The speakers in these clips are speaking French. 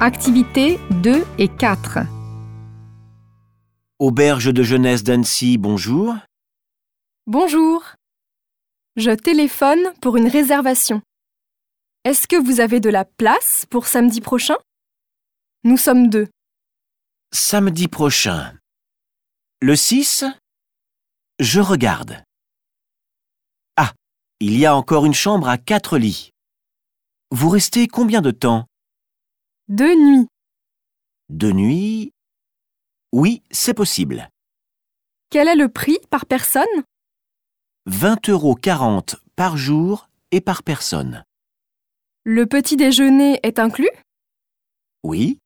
Activités 2 et 4. Auberge de jeunesse d'Annecy, bonjour. Bonjour. Je téléphone pour une réservation. Est-ce que vous avez de la place pour samedi prochain? Nous sommes deux. Samedi prochain. Le 6 Je regarde. Ah, il y a encore une chambre à quatre lits. Vous restez combien de temps? Deux nuits. De nuit Oui, c'est possible. Quel est le prix par personne? 20,40 euros par jour et par personne. Le petit déjeuner est inclus? Oui,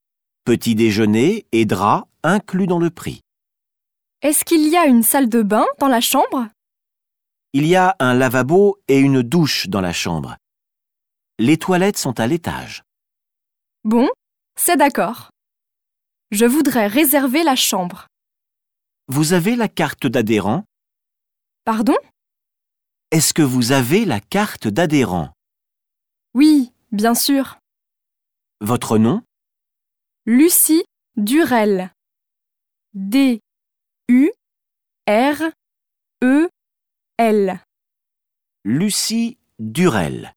petit déjeuner et drap inclus dans le prix. Est-ce qu'il y a une salle de bain dans la chambre? Il y a un lavabo et une douche dans la chambre. Les toilettes sont à l'étage. Bon, c'est d'accord. Je voudrais réserver la chambre. Vous avez la carte d'adhérent? Pardon? Est-ce que vous avez la carte d'adhérent? Oui, bien sûr. Votre nom? Lucie Durel. D U R E L. Lucie Durel.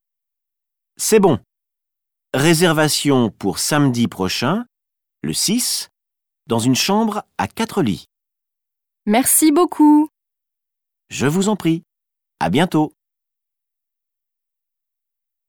C'est bon. Réservation pour samedi prochain, le 6, dans une chambre à quatre lits. Merci beaucoup. Je vous en prie. À bientôt.